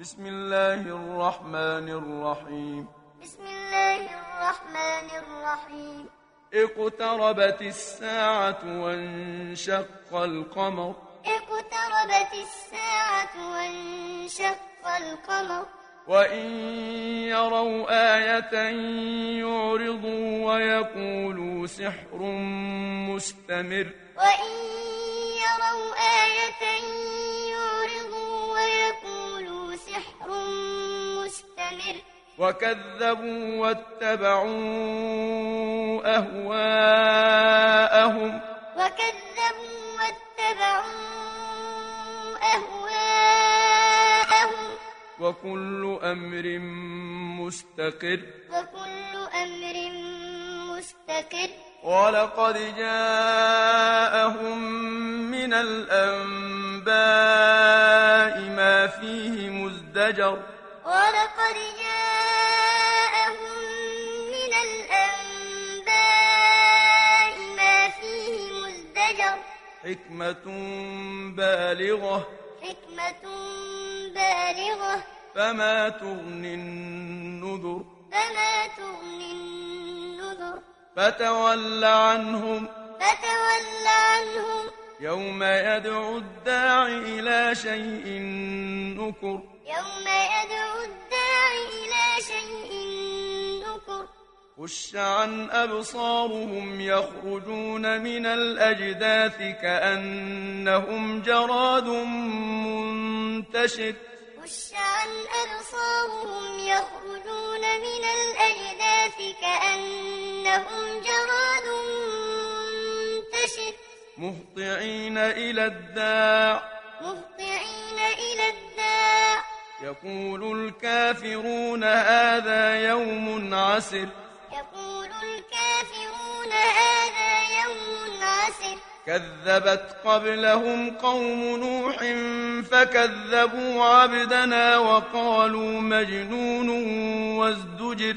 بسم الله الرحمن الرحيم بسم الله الرحمن الرحيم اقتربت الساعة وانشق القمر اقتربت الساعة وانشق القمر وَإِن يَرَوْا آيَةً يُعْرِضُوا وَيَقُولُوا سِحْرٌ مُسْتَمِرٌّ وَإِن يَرَوْا آيَةً سحر مستمر. وكذبوا واتبعوا أهواءهم. وكذبوا واتبعوا أهواءهم. وكل أمر مستقر. وكل أمر مستقر. ولقد جاءهم من الأنباء ما فيهم الشجر ولقد جاءهم من الأنباء ما فيه مزدجر. حكمة بالغة. حكمة بالغة. فما تغني النذر. فما تغني النذر. فتول عنهم. فتول عنهم. يوم يدعو الداعي إلى شيء نكر. يوم يدعو الداعي إلى شيء نكر. خش عن أبصارهم يخرجون من الأجداث كأنهم جراد منتشر. خش عن أبصارهم يخرجون من الأجداث كأنهم جراد منتشر مهطعين إلى الداع. مهطعين إلى الداع. يقول الكافرون هذا يوم عسر. يقول الكافرون هذا يوم عسر. كذبت قبلهم قوم نوح فكذبوا عبدنا وقالوا مجنون وازدجر.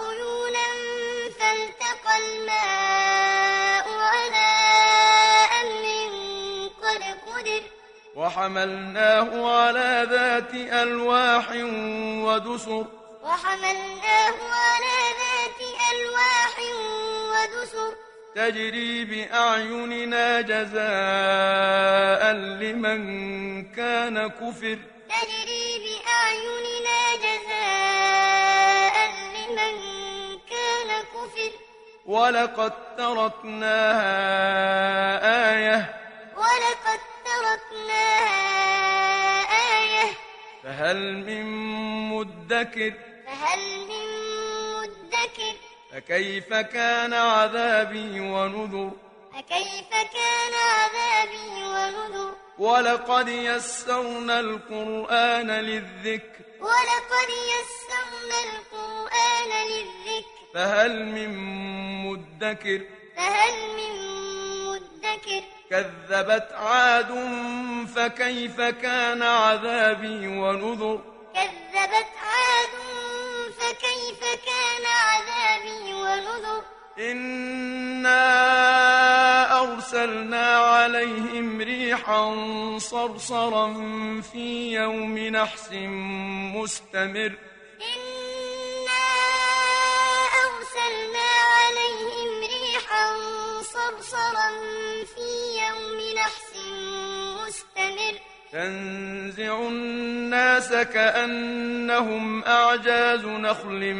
عيونا فالتقى الماء على أمر قد قدر. وحملناه على ذات ألواح ودسر. وحملناه على ذات ألواح ودسر. تجري بأعيننا جزاء لمن كان كفر. ولقد تركناها آية ولقد تركناها آية فهل من مدكر فهل من مدكر فكيف كان عذابي ونذر فكيف كان عذابي ونذر ولقد يسرنا القرآن للذكر ولقد يسرنا القرآن للذكر فهل من مدكر فهل من مدكر كذبت عاد فكيف كان عذابي ونذر كذبت عاد فكيف كان عذابي ونذر إنا أرسلنا عليهم ريحا صرصرا في يوم نحس مستمر وَبَحْثٍ مُسْتَمِرٍّ. تنزع الناس كأنهم أعجاز نخل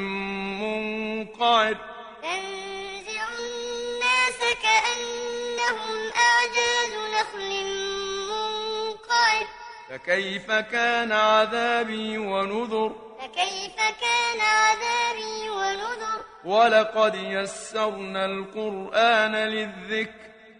منقعر. تنزع الناس كأنهم أعجاز نخل منقعر. فكيف كان عذابي ونذر؟ فكيف كان عذابي ونذر؟ ولقد يسرنا القرآن للذكر.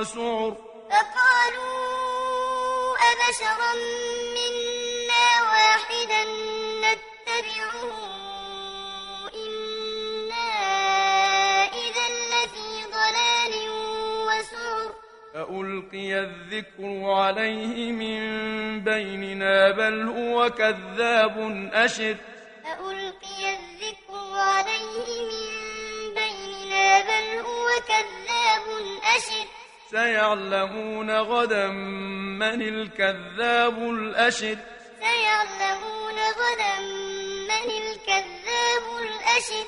وسعر. فقالوا أبشرا منا واحدا نتبعه. إنا إذا لفي ضلال وسعر. فألقي الذكر عليه من بيننا بل هو كذاب أشر. فألقي الذكر عليه من بيننا بل هو كذاب أشر. سيعلمون غدا من الكذاب الأشر. سيعلمون غدا من الكذاب الأشر.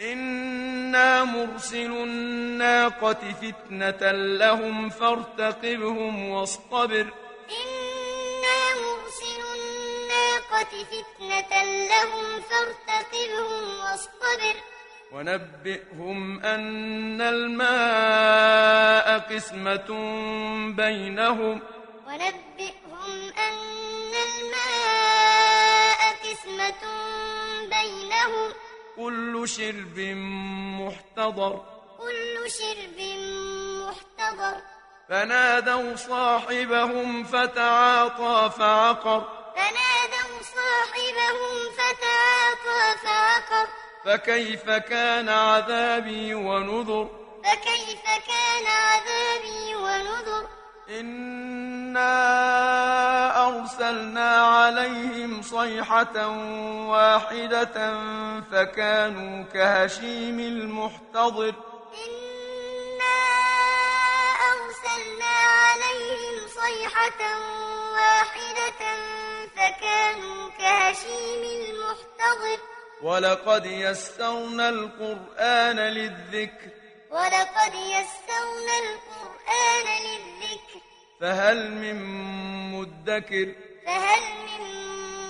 إنا مرسل الناقة فتنة لهم فارتقبهم واصطبر. إنا مرسل الناقة فتنة لهم فارتقبهم واصطبر. ونبئهم أن الماء قسمة بينهم. ونبئهم أن الماء قسمة بينهم. كل شرب محتضر. كل شرب محتضر. فنادوا صاحبهم فتعاطى فعقر. فنادوا صاحبهم فتعاطى فكيف كان عذابي ونذر؟ فكيف كان عذابي ونذر؟ إنا أرسلنا عليهم صيحة واحدة فكانوا كهشيم المحتضر. إنا أرسلنا عليهم صيحة واحدة فكانوا كهشيم المحتضر. ولقد يسرنا القرآن للذكر ولقد يسرنا القرآن للذكر فهل من مدكر فهل من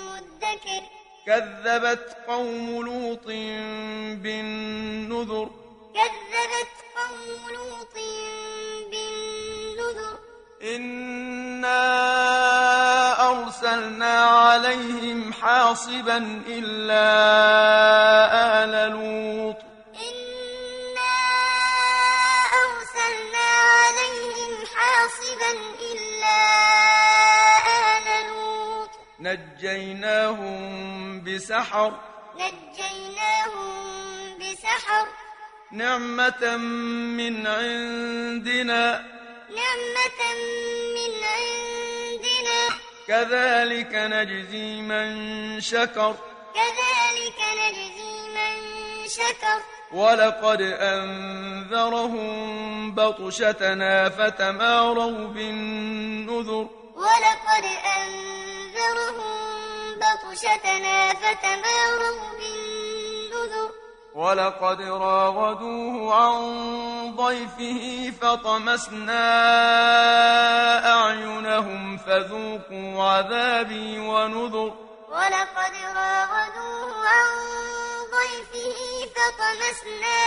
مدكر كذبت قوم لوط بالنذر كذبت قوم لوط بالنذر إِنَّا أرسلنا عليهم حاصبا إلا آل لوط. أرسلنا عليهم حاصبا إلا آل لوط. نجيناهم بسحر. نجيناهم بسحر. نعمة من عندنا. نعمة من كذلك نجزي من شكر. كذلك نجزي من شكر. ولقد أنذرهم بطشتنا فتماروا بالنذر. ولقد أنذرهم بطشتنا فتماروا بالنذر. ولقد راغدوه عن ضيفه فطمسنا أعينهم فذوقوا عذابي ونذر ولقد راودوه عن ضيفه فطمسنا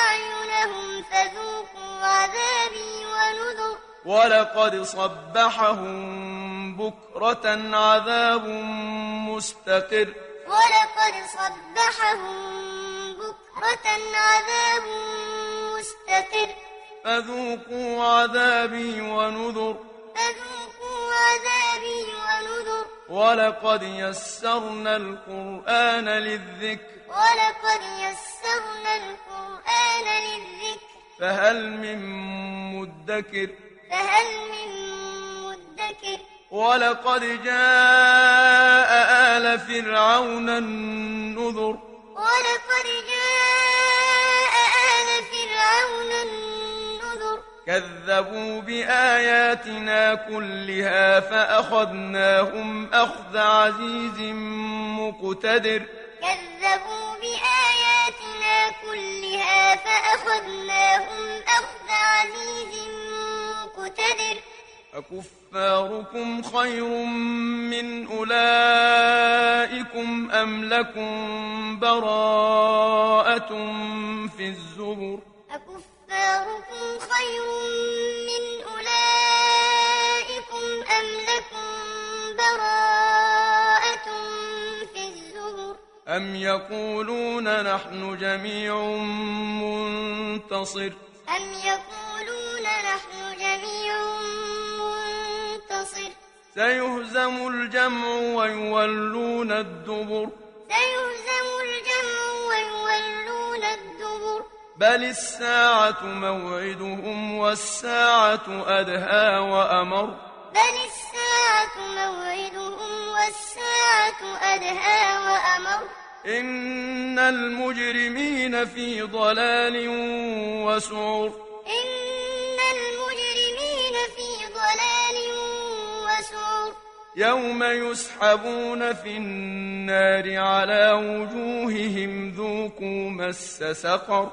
أعينهم فذوقوا عذابي ونذر ولقد صبحهم بكرة عذاب مستقر ولقد صبحهم بكرة عذاب مستقر فذوقوا عذابي ونذر فذوقوا عذابي ونذر ولقد يسرنا القرآن للذكر ولقد يسرنا القرآن للذكر فهل من مدكر فهل من مدكر ولقد جاء آل فرعون النذر كذبوا بآياتنا كلها فأخذناهم أخذ عزيز مقتدر. كذبوا بآياتنا كلها فأخذناهم أخذ عزيز مقتدر. أكفاركم خير من أولئكم أم لكم براءة في الزبر؟ أم أم يقولون نحن جميع منتصر؟ أم يقولون نحن جميع منتصر؟ سيهزم الجمع ويولون الدبر. بل الساعة موعدهم والساعة أدهى وأمر بل الساعة موعدهم والساعة أدهى وأمر إن المجرمين في ضلال وسعر إن المجرمين في ضلال وسعر يوم يسحبون في النار على وجوههم ذوقوا مس سقر يوم يسحبون في النار على وجوههم ذوقوا مس سقر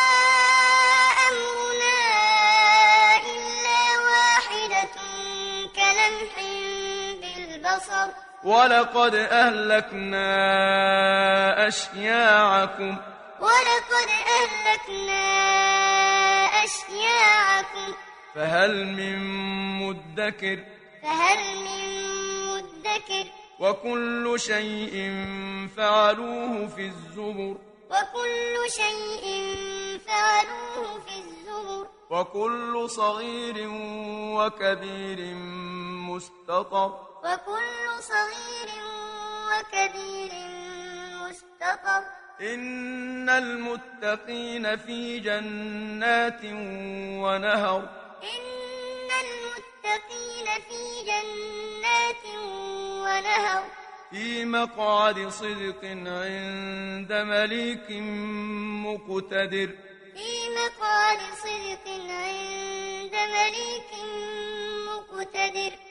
البصر. ولقد أهلكنا أشياعكم. ولقد أهلكنا أشياعكم. فهل من مدكر؟ فهل من مدكر؟ وكل شيء فعلوه في الزبر. وكل شيء فعلوه في الزبر. وكل صغير وكبير مستطر. وكل صغير وكبير مستقر. إن المتقين في جنات ونهر. إن المتقين في جنات ونهر. في مقعد صدق عند مليك مقتدر. في مقعد صدق عند مليك مقتدر.